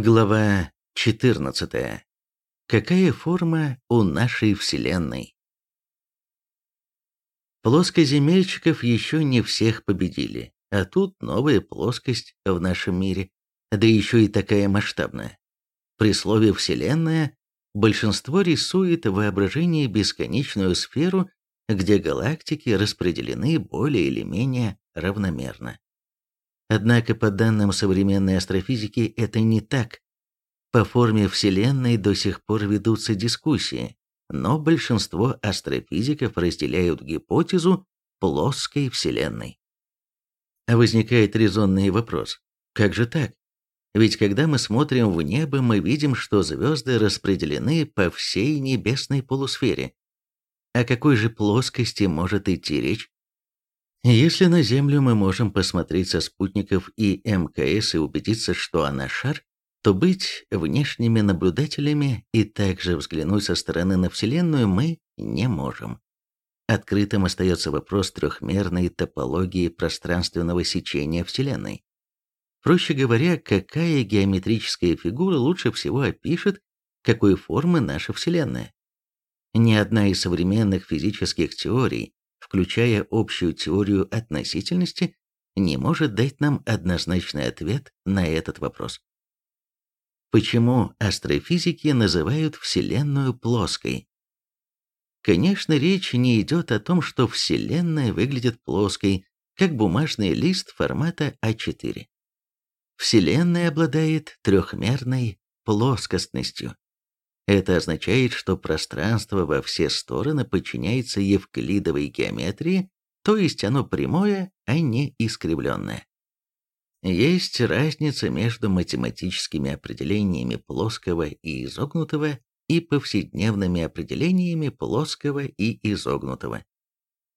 Глава 14. Какая форма у нашей Вселенной? Плоскоземельщиков еще не всех победили, а тут новая плоскость в нашем мире, да еще и такая масштабная. При слове «Вселенная» большинство рисует в воображении бесконечную сферу, где галактики распределены более или менее равномерно. Однако, по данным современной астрофизики, это не так. По форме Вселенной до сих пор ведутся дискуссии, но большинство астрофизиков разделяют гипотезу плоской Вселенной. Возникает резонный вопрос. Как же так? Ведь когда мы смотрим в небо, мы видим, что звезды распределены по всей небесной полусфере. О какой же плоскости может идти речь? Если на Землю мы можем посмотреть со спутников и МКС и убедиться, что она шар, то быть внешними наблюдателями и также взглянуть со стороны на Вселенную мы не можем. Открытым остается вопрос трехмерной топологии пространственного сечения Вселенной. Проще говоря, какая геометрическая фигура лучше всего опишет, какой формы наша Вселенная. Ни одна из современных физических теорий включая общую теорию относительности, не может дать нам однозначный ответ на этот вопрос. Почему астрофизики называют Вселенную плоской? Конечно, речь не идет о том, что Вселенная выглядит плоской, как бумажный лист формата А4. Вселенная обладает трехмерной плоскостностью. Это означает, что пространство во все стороны подчиняется евклидовой геометрии, то есть оно прямое, а не искривленное. Есть разница между математическими определениями плоского и изогнутого и повседневными определениями плоского и изогнутого.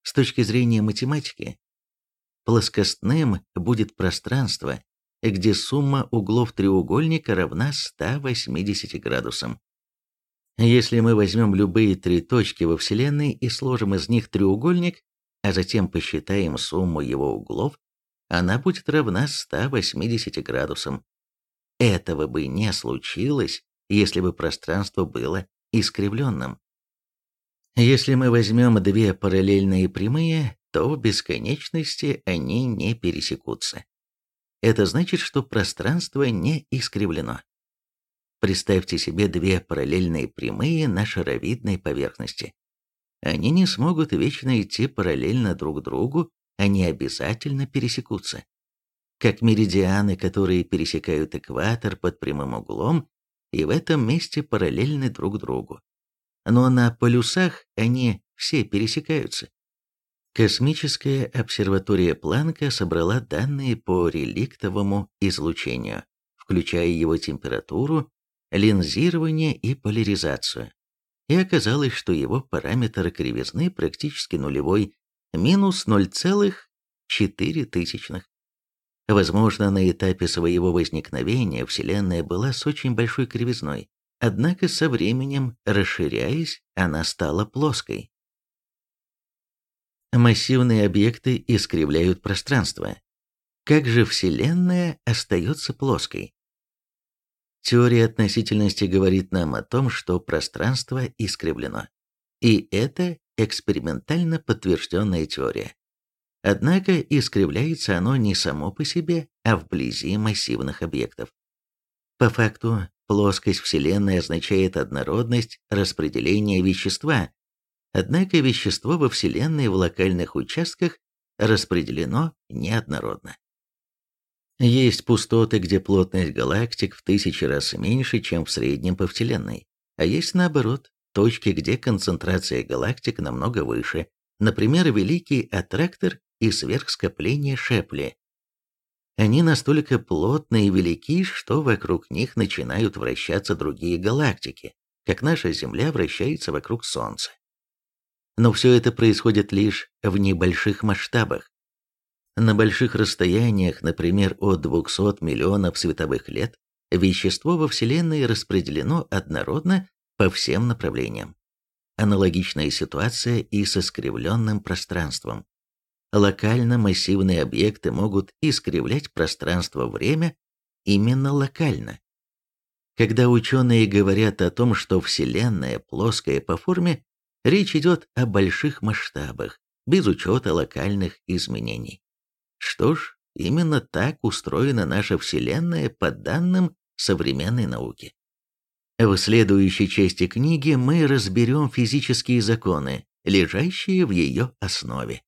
С точки зрения математики, плоскостным будет пространство, где сумма углов треугольника равна 180 градусам. Если мы возьмем любые три точки во Вселенной и сложим из них треугольник, а затем посчитаем сумму его углов, она будет равна 180 градусам. Этого бы не случилось, если бы пространство было искривленным. Если мы возьмем две параллельные прямые, то в бесконечности они не пересекутся. Это значит, что пространство не искривлено. Представьте себе две параллельные прямые на шаровидной поверхности. Они не смогут вечно идти параллельно друг другу, они обязательно пересекутся. Как меридианы, которые пересекают экватор под прямым углом, и в этом месте параллельны друг другу. Но на полюсах они все пересекаются. Космическая обсерватория Планка собрала данные по реликтовому излучению, включая его температуру, линзирование и поляризацию. И оказалось, что его параметр кривизны практически нулевой, минус 0,4. Возможно, на этапе своего возникновения Вселенная была с очень большой кривизной, однако со временем, расширяясь, она стала плоской. Массивные объекты искривляют пространство. Как же Вселенная остается плоской? Теория относительности говорит нам о том, что пространство искривлено. И это экспериментально подтвержденная теория. Однако искривляется оно не само по себе, а вблизи массивных объектов. По факту, плоскость Вселенной означает однородность распределения вещества, однако вещество во Вселенной в локальных участках распределено неоднородно. Есть пустоты, где плотность галактик в тысячи раз меньше, чем в среднем по Вселенной. А есть наоборот, точки, где концентрация галактик намного выше. Например, Великий Аттрактор и сверхскопление Шепли. Они настолько плотные и велики, что вокруг них начинают вращаться другие галактики, как наша Земля вращается вокруг Солнца. Но все это происходит лишь в небольших масштабах. На больших расстояниях, например, от 200 миллионов световых лет, вещество во Вселенной распределено однородно по всем направлениям. Аналогичная ситуация и с искривленным пространством. Локально массивные объекты могут искривлять пространство-время именно локально. Когда ученые говорят о том, что Вселенная плоская по форме, речь идет о больших масштабах, без учета локальных изменений. Что ж, именно так устроена наша Вселенная по данным современной науки. В следующей части книги мы разберем физические законы, лежащие в ее основе.